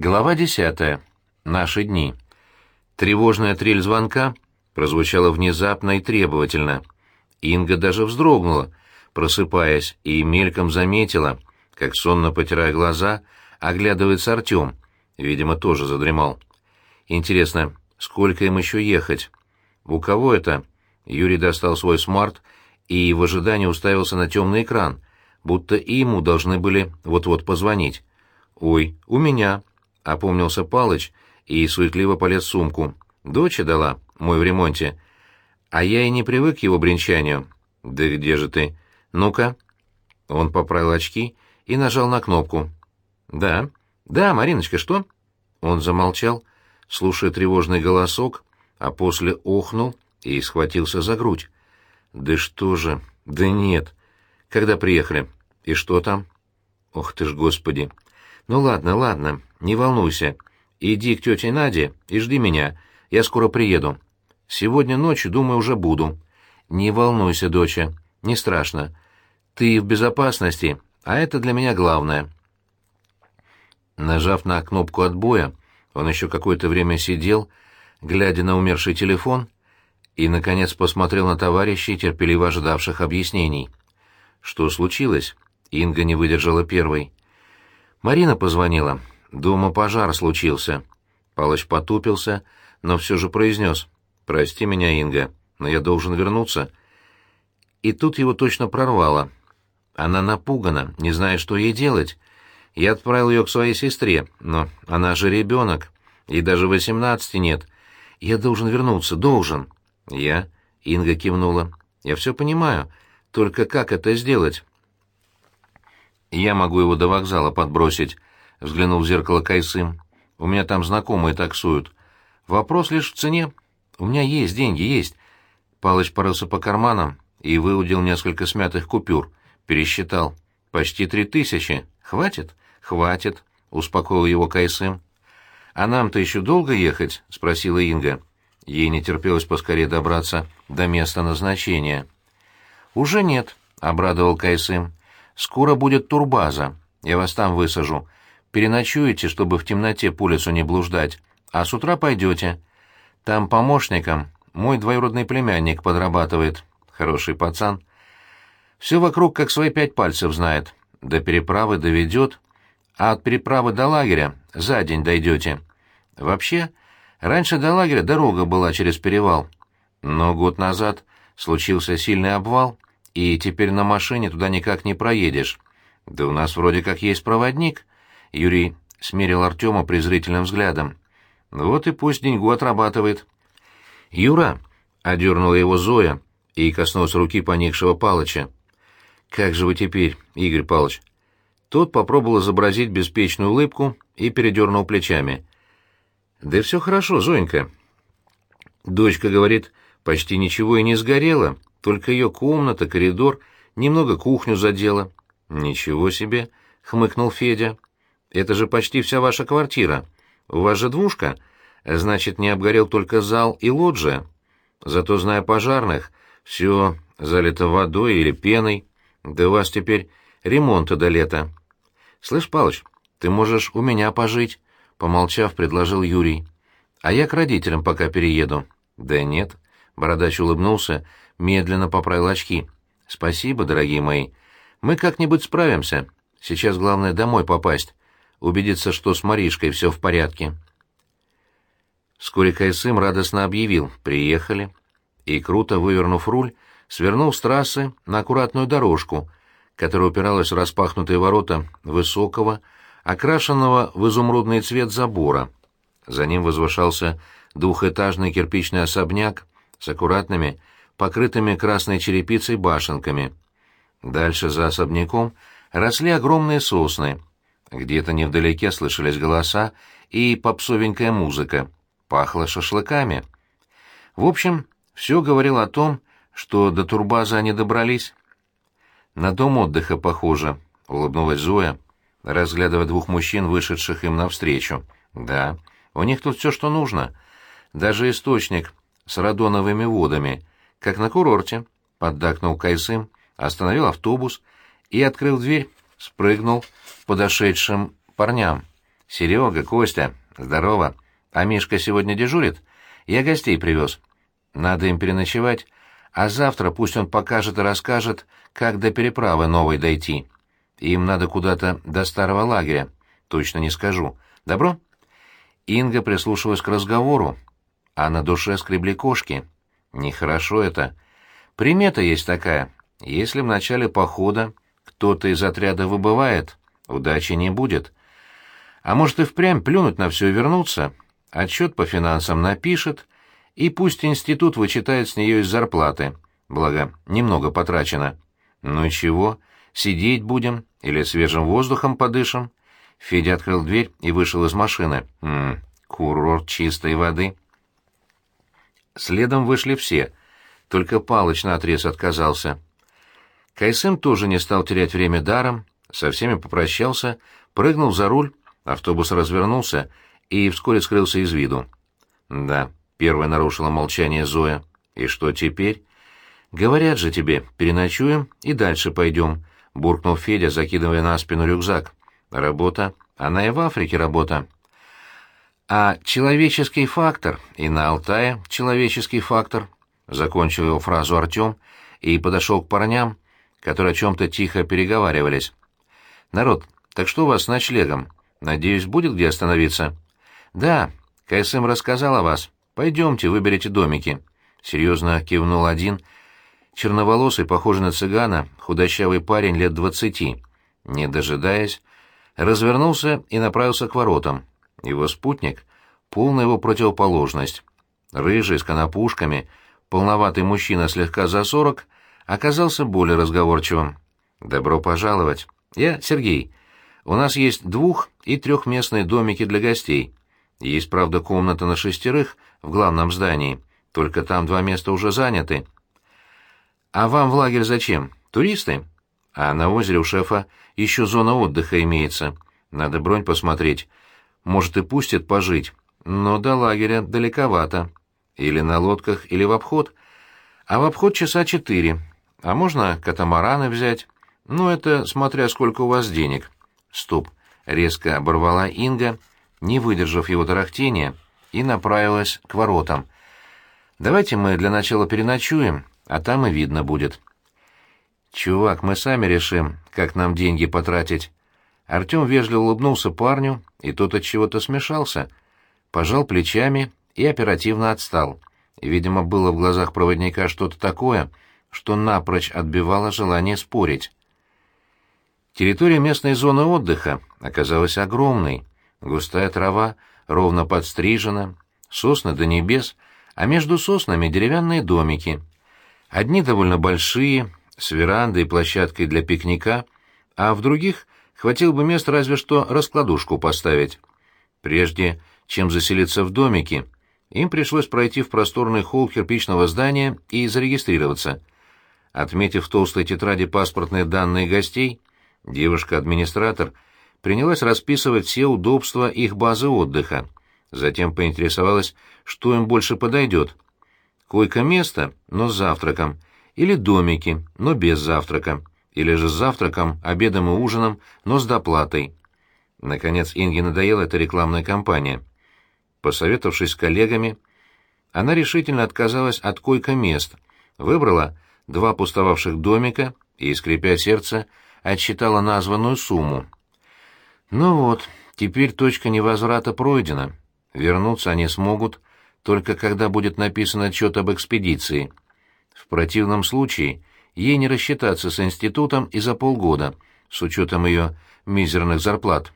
Глава десятая. Наши дни. Тревожная трель звонка прозвучала внезапно и требовательно. Инга даже вздрогнула, просыпаясь, и мельком заметила, как сонно потирая глаза, оглядывается Артем. Видимо, тоже задремал. Интересно, сколько им еще ехать? У кого это? Юрий достал свой смарт и в ожидании уставился на темный экран, будто и ему должны были вот-вот позвонить. «Ой, у меня», — опомнился Палыч и суетливо полез в сумку. «Доча дала, мой в ремонте. А я и не привык к его бренчанию». «Да где же ты? Ну-ка». Он поправил очки и нажал на кнопку. «Да? Да, Мариночка, что?» Он замолчал, слушая тревожный голосок, а после охнул и схватился за грудь. «Да что же? Да нет. Когда приехали? И что там?» «Ох ты ж, Господи!» «Ну ладно, ладно, не волнуйся. Иди к тете Наде и жди меня. Я скоро приеду. Сегодня ночью, думаю, уже буду. Не волнуйся, доча, не страшно. Ты в безопасности, а это для меня главное». Нажав на кнопку отбоя, он еще какое-то время сидел, глядя на умерший телефон, и, наконец, посмотрел на товарищей, терпеливо ожидавших объяснений. Что случилось? Инга не выдержала первой. Марина позвонила. Дома пожар случился. Палыч потупился, но все же произнес. «Прости меня, Инга, но я должен вернуться». И тут его точно прорвало. Она напугана, не зная, что ей делать. Я отправил ее к своей сестре, но она же ребенок, и даже восемнадцати нет. Я должен вернуться, должен. Я? Инга кивнула. Я все понимаю, только как это сделать? Я могу его до вокзала подбросить, взглянул в зеркало Кайсым. У меня там знакомые таксуют. Вопрос лишь в цене. У меня есть деньги, есть. Палыч порылся по карманам и выудил несколько смятых купюр. Пересчитал. Почти три тысячи. Хватит? Хватит, успокоил его Кайсым. А нам-то еще долго ехать? спросила Инга. Ей не терпелось поскорее добраться до места назначения. Уже нет, обрадовал Кайсым. Скоро будет турбаза. Я вас там высажу. Переночуете, чтобы в темноте по лесу не блуждать, а с утра пойдете. Там помощником мой двоюродный племянник подрабатывает. Хороший пацан. Все вокруг как свои пять пальцев знает. До переправы доведет, а от переправы до лагеря за день дойдете. Вообще, раньше до лагеря дорога была через перевал. Но год назад случился сильный обвал, и теперь на машине туда никак не проедешь. Да у нас вроде как есть проводник. Юрий смерил Артема презрительным взглядом. Вот и пусть деньгу отрабатывает. Юра, одернула его Зоя и коснулась руки поникшего Палыча. Как же вы теперь, Игорь Палыч? Тот попробовал изобразить беспечную улыбку и передернул плечами. Да все хорошо, Зоенька. Дочка говорит, почти ничего и не сгорело. Только ее комната, коридор, немного кухню задела. Ничего себе, хмыкнул Федя. Это же почти вся ваша квартира. У вас же двушка. Значит, не обгорел только зал и лоджия. Зато, зная пожарных, все залито водой или пеной. Да у вас теперь ремонта до лета. Слышь, Палыч, ты можешь у меня пожить, помолчав, предложил Юрий. А я к родителям пока перееду. Да нет, бородач улыбнулся медленно поправил очки. «Спасибо, дорогие мои. Мы как-нибудь справимся. Сейчас главное домой попасть, убедиться, что с Маришкой все в порядке». Вскоре Кайсым радостно объявил «Приехали». И, круто вывернув руль, свернул с трассы на аккуратную дорожку, которая упиралась в распахнутые ворота высокого, окрашенного в изумрудный цвет забора. За ним возвышался двухэтажный кирпичный особняк с аккуратными, покрытыми красной черепицей башенками. Дальше за особняком росли огромные сосны. Где-то невдалеке слышались голоса и попсовенькая музыка. Пахло шашлыками. В общем, все говорило о том, что до турбаза они добрались. «На дом отдыха похоже», — улыбнулась Зоя, разглядывая двух мужчин, вышедших им навстречу. «Да, у них тут все, что нужно. Даже источник с радоновыми водами — как на курорте», — поддакнул Кайсым, остановил автобус и, открыл дверь, спрыгнул подошедшим парням. «Серега, Костя, здорово. А Мишка сегодня дежурит? Я гостей привез. Надо им переночевать, а завтра пусть он покажет и расскажет, как до переправы новой дойти. Им надо куда-то до старого лагеря. Точно не скажу. Добро?» Инга прислушалась к разговору, а на душе скребли кошки. Нехорошо это. Примета есть такая. Если в начале похода кто-то из отряда выбывает, удачи не будет. А может и впрямь плюнуть на все и вернуться, отчет по финансам напишет, и пусть институт вычитает с нее из зарплаты, благо немного потрачено. Ну и чего, сидеть будем или свежим воздухом подышим? Федя открыл дверь и вышел из машины. Ммм, курорт чистой воды. Следом вышли все, только Палыч наотрез отказался. Кайсым тоже не стал терять время даром, со всеми попрощался, прыгнул за руль, автобус развернулся и вскоре скрылся из виду. Да, первая нарушила молчание Зоя. И что теперь? Говорят же тебе, переночуем и дальше пойдем, буркнул Федя, закидывая на спину рюкзак. Работа, она и в Африке работа. А человеческий фактор и на Алтае человеческий фактор, закончил его фразу Артем и подошел к парням, которые о чем-то тихо переговаривались. Народ, так что у вас с ночлегом? Надеюсь, будет где остановиться? Да, КСМ рассказал о вас. Пойдемте, выберите домики. Серьезно кивнул один, черноволосый, похожий на цыгана, худощавый парень лет двадцати. Не дожидаясь, развернулся и направился к воротам. Его спутник — полная его противоположность. Рыжий, с конопушками, полноватый мужчина слегка за сорок, оказался более разговорчивым. «Добро пожаловать. Я Сергей. У нас есть двух- и трехместные домики для гостей. Есть, правда, комната на шестерых в главном здании, только там два места уже заняты. А вам в лагерь зачем? Туристы?» А на озере у шефа еще зона отдыха имеется. Надо бронь посмотреть. Может, и пустят пожить. Но до лагеря далековато. Или на лодках, или в обход. А в обход часа четыре. А можно катамараны взять. Ну, это смотря сколько у вас денег. Стоп. Резко оборвала Инга, не выдержав его тарахтения, и направилась к воротам. «Давайте мы для начала переночуем, а там и видно будет». «Чувак, мы сами решим, как нам деньги потратить». Артем вежливо улыбнулся парню, и тот от чего-то смешался, пожал плечами и оперативно отстал. Видимо, было в глазах проводника что-то такое, что напрочь отбивало желание спорить. Территория местной зоны отдыха оказалась огромной. Густая трава ровно подстрижена, сосны до небес, а между соснами деревянные домики. Одни довольно большие, с верандой и площадкой для пикника, а в других хватило бы места разве что раскладушку поставить. Прежде чем заселиться в домике, им пришлось пройти в просторный холл кирпичного здания и зарегистрироваться. Отметив в толстой тетради паспортные данные гостей, девушка-администратор принялась расписывать все удобства их базы отдыха. Затем поинтересовалась, что им больше подойдет. Койко-место, но с завтраком, или домики, но без завтрака, или же с завтраком, обедом и ужином, но с доплатой. Наконец Инге надоела эта рекламная кампания. Посоветовавшись с коллегами, она решительно отказалась от койко-мест, выбрала два пустовавших домика и, скрипя сердце, отсчитала названную сумму. Ну вот, теперь точка невозврата пройдена. Вернуться они смогут, только когда будет написан отчет об экспедиции — в противном случае ей не рассчитаться с институтом и за полгода, с учетом ее мизерных зарплат.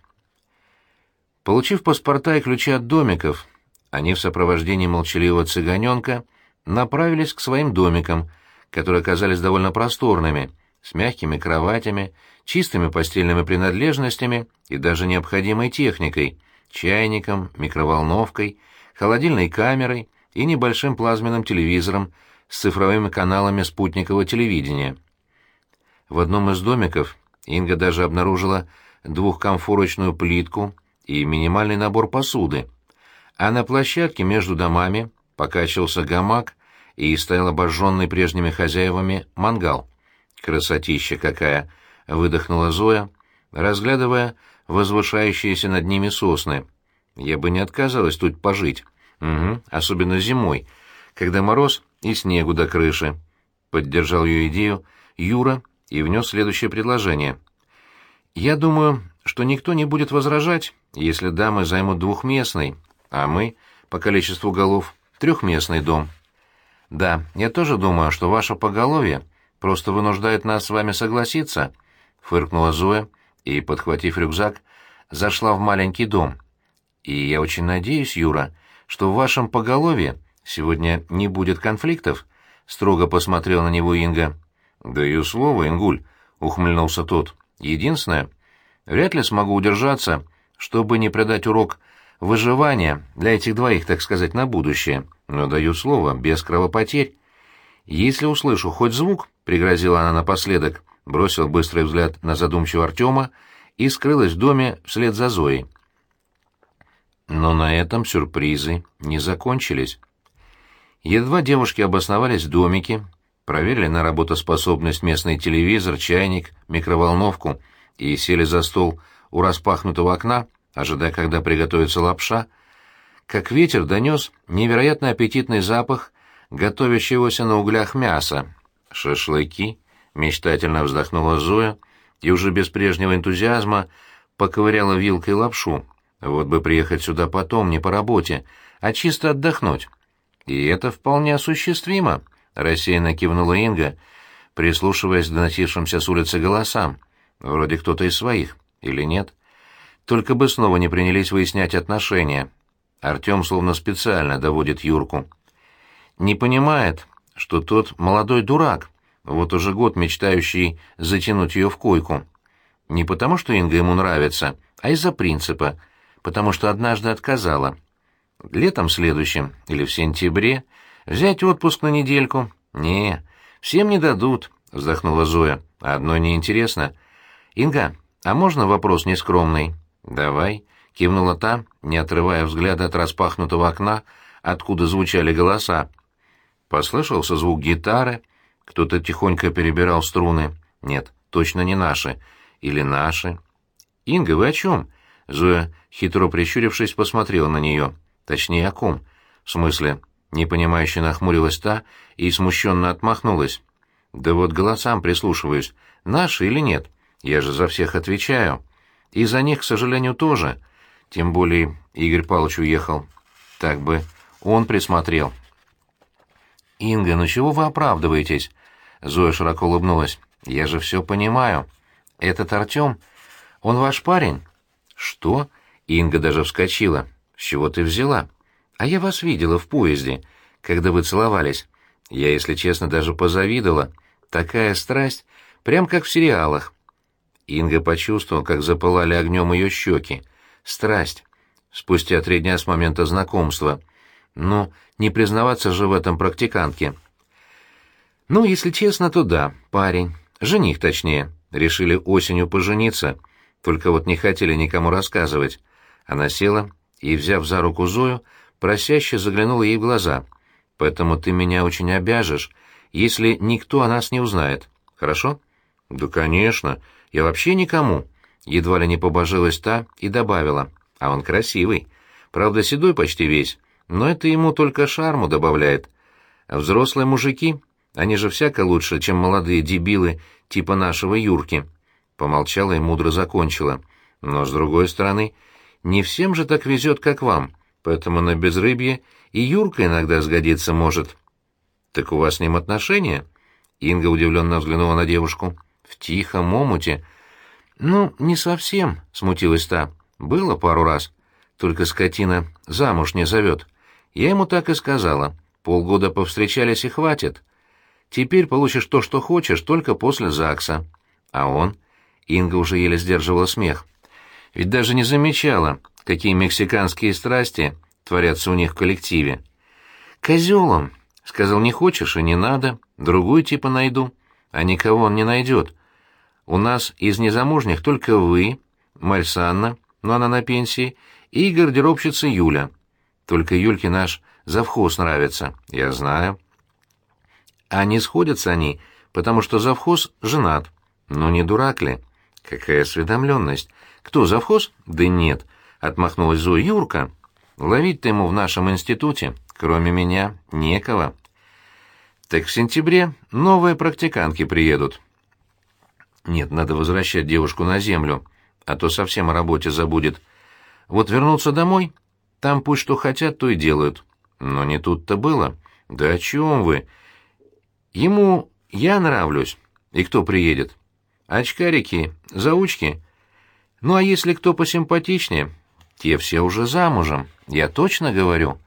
Получив паспорта и ключи от домиков, они в сопровождении молчаливого цыганенка направились к своим домикам, которые оказались довольно просторными, с мягкими кроватями, чистыми постельными принадлежностями и даже необходимой техникой, чайником, микроволновкой, холодильной камерой и небольшим плазменным телевизором с цифровыми каналами спутникового телевидения. В одном из домиков Инга даже обнаружила двухкомфорочную плитку и минимальный набор посуды, а на площадке между домами покачивался гамак и стоял обожженный прежними хозяевами мангал. «Красотища какая!» — выдохнула Зоя, разглядывая возвышающиеся над ними сосны. Я бы не отказалась тут пожить. Угу, особенно зимой, когда мороз и снегу до крыши. Поддержал ее идею Юра и внес следующее предложение. Я думаю, что никто не будет возражать, если дамы займут двухместный, а мы, по количеству голов, трехместный дом. Да, я тоже думаю, что ваше поголовье просто вынуждает нас с вами согласиться, фыркнула Зоя и, подхватив рюкзак, зашла в маленький дом. И я очень надеюсь, Юра, что в вашем поголовье сегодня не будет конфликтов, строго посмотрел на него Инга. Даю слово, Ингуль, ухмыльнулся тот. Единственное, вряд ли смогу удержаться, чтобы не предать урок выживания для этих двоих, так сказать, на будущее. Но даю слово, без кровопотерь. Если услышу хоть звук, пригрозила она напоследок, бросил быстрый взгляд на задумчивого Артема и скрылась в доме вслед за Зоей. Но на этом сюрпризы не закончились. Едва девушки обосновались в домике, проверили на работоспособность местный телевизор, чайник, микроволновку и сели за стол у распахнутого окна, ожидая, когда приготовится лапша, как ветер донес невероятно аппетитный запах готовящегося на углях мяса. «Шашлыки!» — мечтательно вздохнула Зоя и уже без прежнего энтузиазма поковыряла вилкой лапшу. Вот бы приехать сюда потом, не по работе, а чисто отдохнуть. И это вполне осуществимо, — рассеянно кивнула Инга, прислушиваясь к доносившимся с улицы голосам. Вроде кто-то из своих, или нет? Только бы снова не принялись выяснять отношения. Артем словно специально доводит Юрку. Не понимает, что тот молодой дурак, вот уже год мечтающий затянуть ее в койку. Не потому, что Инга ему нравится, а из-за принципа — потому что однажды отказала. Летом следующим или в сентябре взять отпуск на недельку? Не, всем не дадут, вздохнула Зоя. Одной неинтересно. Инга, а можно вопрос нескромный? Давай, кивнула та, не отрывая взгляда от распахнутого окна, откуда звучали голоса. Послышался звук гитары, кто-то тихонько перебирал струны. Нет, точно не наши. Или наши. Инга, вы о чем? Зоя, хитро прищурившись, посмотрела на нее. Точнее, о ком? В смысле, непонимающе нахмурилась та и смущенно отмахнулась. Да вот голосам прислушиваюсь. Наши или нет? Я же за всех отвечаю. И за них, к сожалению, тоже. Тем более Игорь Павлович уехал. Так бы он присмотрел. «Инга, ну чего вы оправдываетесь?» Зоя широко улыбнулась. «Я же все понимаю. Этот Артем, он ваш парень?» «Что?» — Инга даже вскочила. «С чего ты взяла?» «А я вас видела в поезде, когда вы целовались. Я, если честно, даже позавидовала. Такая страсть, прям как в сериалах». Инга почувствовала, как запылали огнем ее щеки. Страсть. Спустя три дня с момента знакомства. Ну, не признаваться же в этом практикантке. Ну, если честно, то да, парень. Жених, точнее. Решили осенью пожениться — только вот не хотели никому рассказывать. Она села и, взяв за руку Зою, просяще заглянула ей в глаза. «Поэтому ты меня очень обяжешь, если никто о нас не узнает. Хорошо?» «Да, конечно. Я вообще никому». Едва ли не побожилась та и добавила. «А он красивый. Правда, седой почти весь, но это ему только шарму добавляет. А взрослые мужики, они же всяко лучше, чем молодые дебилы типа нашего Юрки» помолчала и мудро закончила. Но, с другой стороны, не всем же так везет, как вам, поэтому на безрыбье и Юрка иногда сгодиться может. Так у вас с ним отношения? Инга удивленно взглянула на девушку. В тихом омуте. Ну, не совсем, смутилась та. Было пару раз. Только скотина замуж не зовет. Я ему так и сказала. Полгода повстречались и хватит. Теперь получишь то, что хочешь, только после ЗАГСа. А он? Инга уже еле сдерживала смех. Ведь даже не замечала, какие мексиканские страсти творятся у них в коллективе. «Козелом!» — сказал, не хочешь и не надо, другую типа найду. А никого он не найдет. У нас из незамужних только вы, Мальсанна, но она на пенсии, и гардеробщица Юля. Только Юльке наш завхоз нравится, я знаю. А не сходятся они, потому что завхоз женат. Ну не дурак ли?» Какая осведомленность! Кто, завхоз? Да нет, отмахнулась Зоя Юрка. Ловить-то ему в нашем институте, кроме меня, некого. Так в сентябре новые практиканки приедут. Нет, надо возвращать девушку на землю, а то совсем о работе забудет. Вот вернуться домой, там пусть что хотят, то и делают. Но не тут-то было. Да о чем вы? Ему я нравлюсь. И кто приедет? Очкарики, заучки. Ну а если кто посимпатичнее, те все уже замужем, я точно говорю.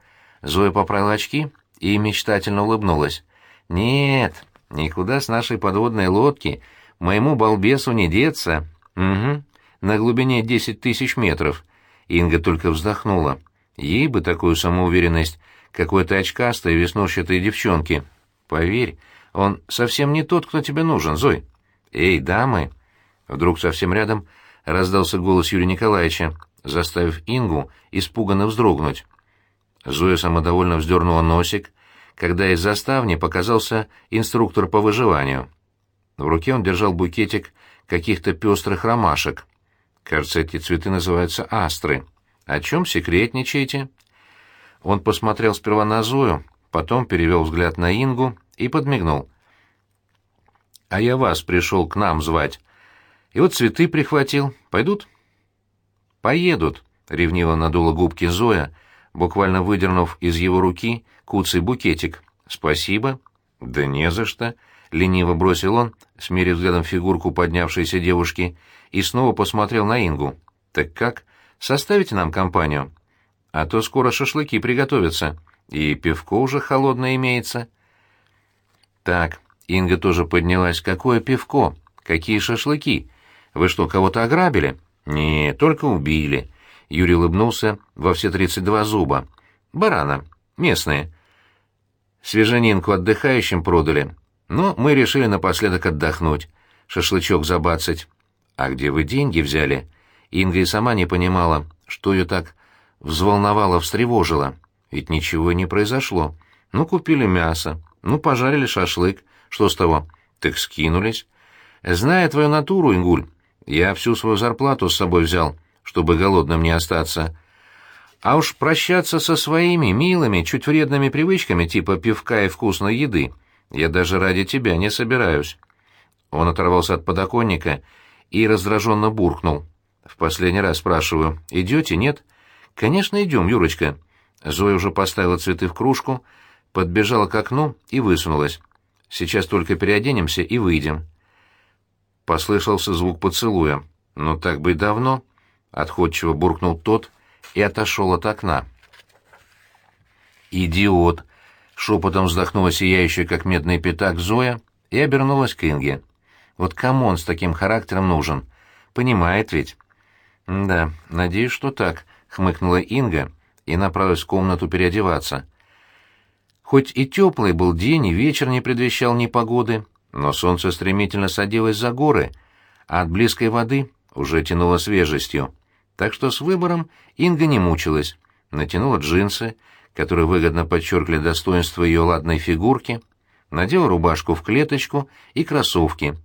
Зоя поправила очки и мечтательно улыбнулась. Нет, никуда с нашей подводной лодки моему балбесу не деться. Угу, на глубине десять тысяч метров. Инга только вздохнула. Ей бы такую самоуверенность какой-то очкастой веснушчатой девчонки. Поверь, он совсем не тот, кто тебе нужен, Зой. Эй, дамы! Вдруг совсем рядом раздался голос Юрия Николаевича, заставив Ингу испуганно вздрогнуть. Зоя самодовольно вздернула носик, когда из заставни показался инструктор по выживанию. В руке он держал букетик каких-то пестрых ромашек. Кажется, эти цветы называются астры. О чем секретничаете? Он посмотрел сперва на Зою, потом перевел взгляд на Ингу и подмигнул. «А я вас пришел к нам звать. И вот цветы прихватил. Пойдут?» «Поедут», — ревниво надула губки Зоя, буквально выдернув из его руки куцый букетик. «Спасибо». «Да не за что», — лениво бросил он, смерив взглядом фигурку поднявшейся девушки, и снова посмотрел на Ингу. «Так как? Составите нам компанию?» «А то скоро шашлыки приготовятся, и пивко уже холодное имеется». «Так, Инга тоже поднялась. Какое пивко? Какие шашлыки? Вы что, кого-то ограбили?» «Не, только убили». Юрий улыбнулся во все тридцать два зуба. «Барана. Местные. Свежанинку отдыхающим продали. Но мы решили напоследок отдохнуть. Шашлычок забацать. А где вы деньги взяли?» Инга и сама не понимала, что ее так взволновало, встревожило. Ведь ничего не произошло. Ну, купили мясо, ну, пожарили шашлык. Что с того? Так скинулись. Зная твою натуру, Ингуль, я всю свою зарплату с собой взял, чтобы голодным не остаться. А уж прощаться со своими милыми, чуть вредными привычками типа пивка и вкусной еды я даже ради тебя не собираюсь. Он оторвался от подоконника и раздраженно буркнул. В последний раз спрашиваю, идете, нет? Конечно, идем, Юрочка. Зоя уже поставила цветы в кружку, подбежала к окну и высунулась. «Сейчас только переоденемся и выйдем». Послышался звук поцелуя. «Но так бы и давно», — отходчиво буркнул тот и отошел от окна. «Идиот!» — шепотом вздохнула сияющая, как медный пятак, Зоя и обернулась к Инге. «Вот кому он с таким характером нужен? Понимает ведь?» «Да, надеюсь, что так», — хмыкнула Инга и направилась в комнату переодеваться. Хоть и теплый был день, и вечер не предвещал непогоды, но солнце стремительно садилось за горы, а от близкой воды уже тянуло свежестью. Так что с выбором Инга не мучилась. Натянула джинсы, которые выгодно подчеркли достоинство ее ладной фигурки, надела рубашку в клеточку и кроссовки.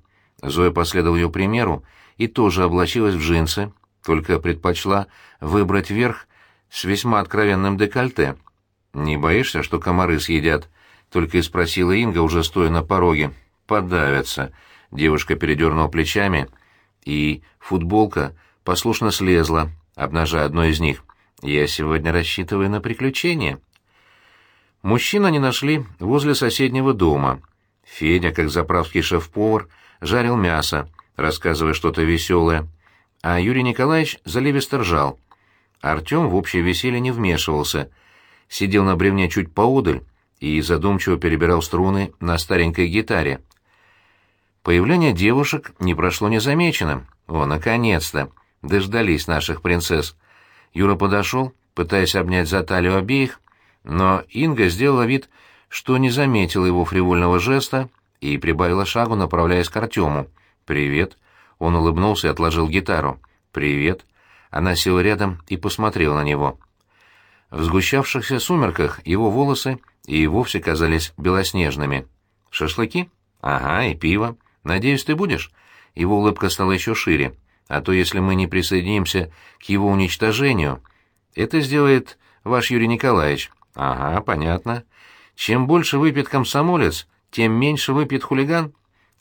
Зоя последовала ее примеру и тоже облачилась в джинсы, только предпочла выбрать верх с весьма откровенным декольте — «Не боишься, что комары съедят?» — только и спросила Инга, уже стоя на пороге. «Подавятся». Девушка передернула плечами, и футболка послушно слезла, обнажая одно из них. «Я сегодня рассчитываю на приключения». Мужчин они нашли возле соседнего дома. Федя, как заправский шеф-повар, жарил мясо, рассказывая что-то веселое, а Юрий Николаевич заливисто ржал. Артем в общее веселье не вмешивался — сидел на бревне чуть поодаль и задумчиво перебирал струны на старенькой гитаре. Появление девушек не прошло незамеченным. О, наконец-то! Дождались наших принцесс. Юра подошел, пытаясь обнять за талию обеих, но Инга сделала вид, что не заметила его фривольного жеста и прибавила шагу, направляясь к Артему. «Привет!» Он улыбнулся и отложил гитару. «Привет!» Она села рядом и посмотрела на него. В сгущавшихся сумерках его волосы и вовсе казались белоснежными. «Шашлыки? Ага, и пиво. Надеюсь, ты будешь?» Его улыбка стала еще шире. а то если мы не присоединимся к его уничтожению, это сделает ваш Юрий Николаевич. Ага, понятно. Чем больше выпьет комсомолец, тем меньше выпьет хулиган.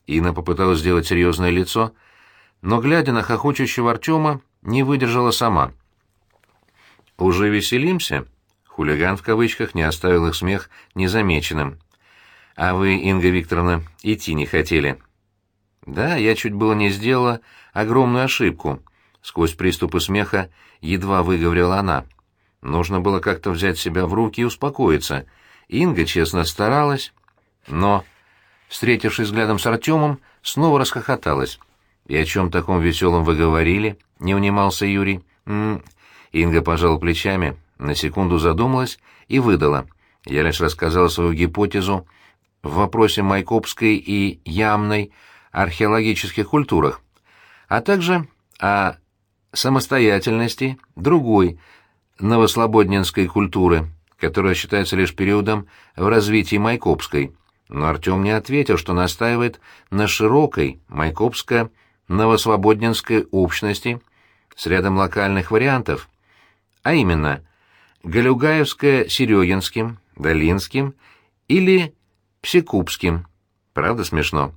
Инна попыталась сделать серьезное лицо, но, глядя на хохочущего Артема, не выдержала сама. «Уже веселимся?» Хулиган в кавычках не оставил их смех незамеченным. «А вы, Инга Викторовна, идти не хотели?» «Да, я чуть было не сделала огромную ошибку», — сквозь приступы смеха едва выговорила она. Нужно было как-то взять себя в руки и успокоиться. Инга честно старалась, но, встретившись взглядом с Артемом, снова расхохоталась. «И о чем таком веселом вы говорили?» — не унимался Юрий. «М -м Инга пожала плечами, на секунду задумалась и выдала. Я лишь рассказала свою гипотезу в вопросе майкопской и ямной археологических культурах, а также о самостоятельности другой новослободнинской культуры, которая считается лишь периодом в развитии майкопской. Но Артем не ответил, что настаивает на широкой майкопско-новосвободнинской общности с рядом локальных вариантов, а именно Галюгаевско-Серегинским, Долинским или Псикубским. Правда смешно?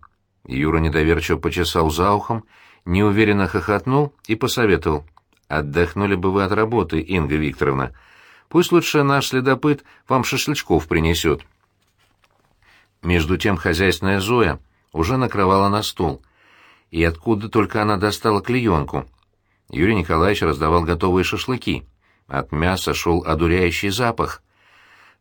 Юра недоверчиво почесал за ухом, неуверенно хохотнул и посоветовал. «Отдохнули бы вы от работы, Инга Викторовна. Пусть лучше наш следопыт вам шашлычков принесет». Между тем хозяйственная Зоя уже накрывала на стол. И откуда только она достала клеенку? Юрий Николаевич раздавал готовые шашлыки. От мяса шел одуряющий запах.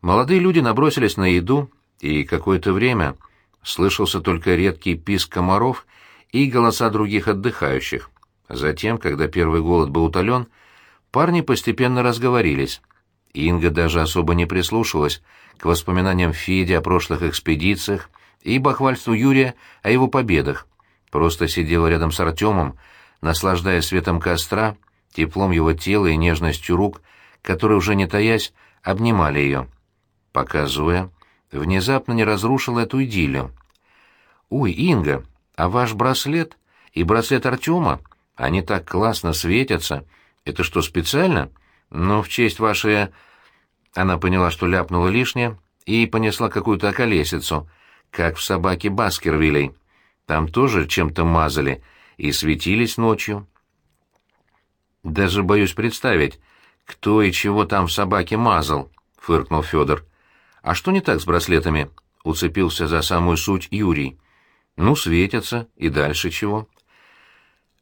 Молодые люди набросились на еду, и какое-то время слышался только редкий писк комаров и голоса других отдыхающих. Затем, когда первый голод был утолен, парни постепенно разговорились. Инга даже особо не прислушалась к воспоминаниям Феди о прошлых экспедициях и бахвальству Юрия о его победах. Просто сидела рядом с Артемом, наслаждаясь светом костра, теплом его тела и нежностью рук, которые, уже не таясь, обнимали ее. Пока Зоя внезапно не разрушила эту идиллию. «Ой, Инга, а ваш браслет и браслет Артема, они так классно светятся. Это что, специально? Ну, в честь вашей...» Она поняла, что ляпнула лишнее, и понесла какую-то околесицу, как в собаке Баскервилей. Там тоже чем-то мазали и светились ночью. Даже боюсь представить, кто и чего там в собаке мазал, — фыркнул Федор. А что не так с браслетами? — уцепился за самую суть Юрий. Ну, светятся, и дальше чего?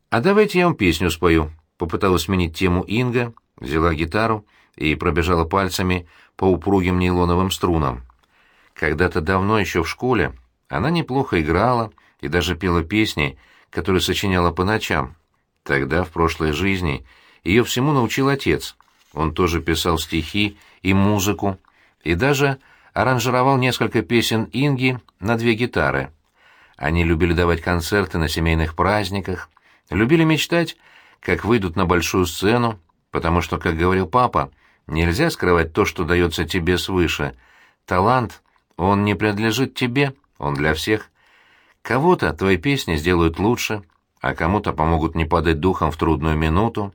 А давайте я вам песню спою, — попыталась сменить тему Инга, взяла гитару и пробежала пальцами по упругим нейлоновым струнам. Когда-то давно еще в школе она неплохо играла и даже пела песни, которые сочиняла по ночам. Тогда, в прошлой жизни, ее всему научил отец. Он тоже писал стихи и музыку, и даже аранжировал несколько песен Инги на две гитары. Они любили давать концерты на семейных праздниках, любили мечтать, как выйдут на большую сцену, потому что, как говорил папа, нельзя скрывать то, что дается тебе свыше. Талант, он не принадлежит тебе, он для всех. Кого-то твои песни сделают лучше, а кому-то помогут не падать духом в трудную минуту.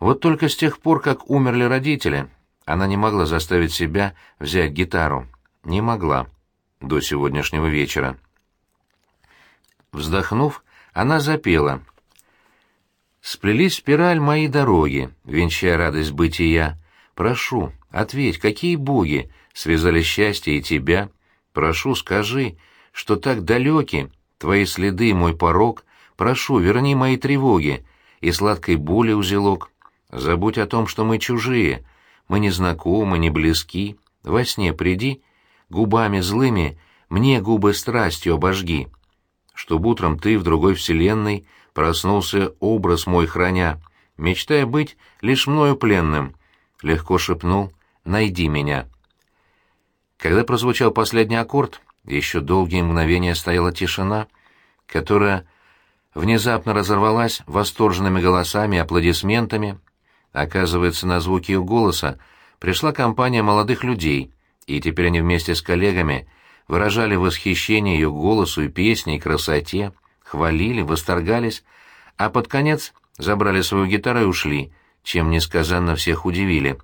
Вот только с тех пор, как умерли родители, она не могла заставить себя взять гитару. Не могла. До сегодняшнего вечера. Вздохнув, она запела. «Сплелись спираль мои дороги, венчая радость бытия. Прошу, ответь, какие боги связали счастье и тебя? Прошу, скажи, что так далеки твои следы, мой порог. Прошу, верни мои тревоги и сладкой боли узелок. Забудь о том, что мы чужие, мы не знакомы, не близки. Во сне приди, губами злыми мне губы страстью обожги. Чтоб утром ты в другой вселенной проснулся образ мой храня, мечтая быть лишь мною пленным. Легко шепнул «Найди меня». Когда прозвучал последний аккорд, еще долгие мгновения стояла тишина, которая внезапно разорвалась восторженными голосами и аплодисментами, Оказывается, на звуки ее голоса пришла компания молодых людей, и теперь они вместе с коллегами выражали восхищение ее голосу и песне, и красоте, хвалили, восторгались, а под конец забрали свою гитару и ушли, чем несказанно всех удивили.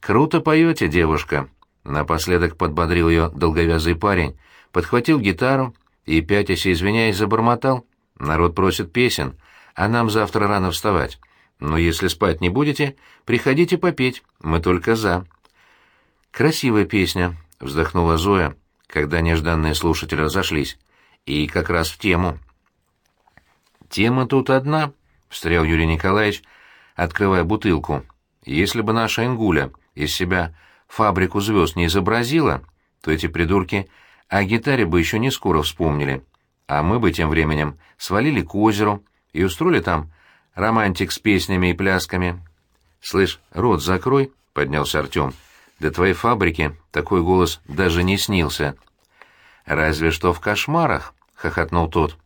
«Круто поете, девушка!» — напоследок подбодрил ее долговязый парень, подхватил гитару и, пятясь извиняясь, забормотал. «Народ просит песен, а нам завтра рано вставать. Но если спать не будете, приходите попеть, мы только за». «Красивая песня», — вздохнула Зоя, когда нежданные слушатели разошлись. «И как раз в тему». «Тема тут одна», — встрял Юрий Николаевич, открывая бутылку. «Если бы наша Ингуля из себя фабрику звезд не изобразила, то эти придурки о гитаре бы еще не скоро вспомнили, а мы бы тем временем свалили к озеру и устроили там романтик с песнями и плясками». «Слышь, рот закрой», — поднялся Артем. «До твоей фабрики такой голос даже не снился». «Разве что в кошмарах», — хохотнул тот.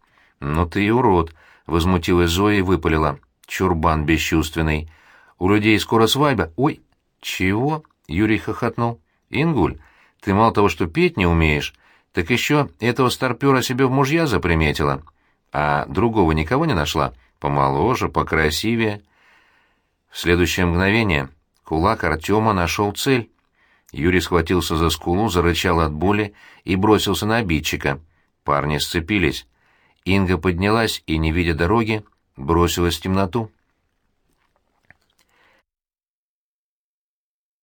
«Ну ты и урод», — возмутилась Зоя и выпалила. «Чурбан бесчувственный. У людей скоро свадьба. Ой, чего?» — Юрий хохотнул. «Ингуль, ты мало того, что петь не умеешь, так еще этого старпера себе в мужья заприметила. А другого никого не нашла? Помоложе, покрасивее». В следующее мгновение кулак Артема нашел цель. Юрий схватился за скулу, зарычал от боли и бросился на обидчика. Парни сцепились. Инга поднялась и, не видя дороги, бросилась в темноту.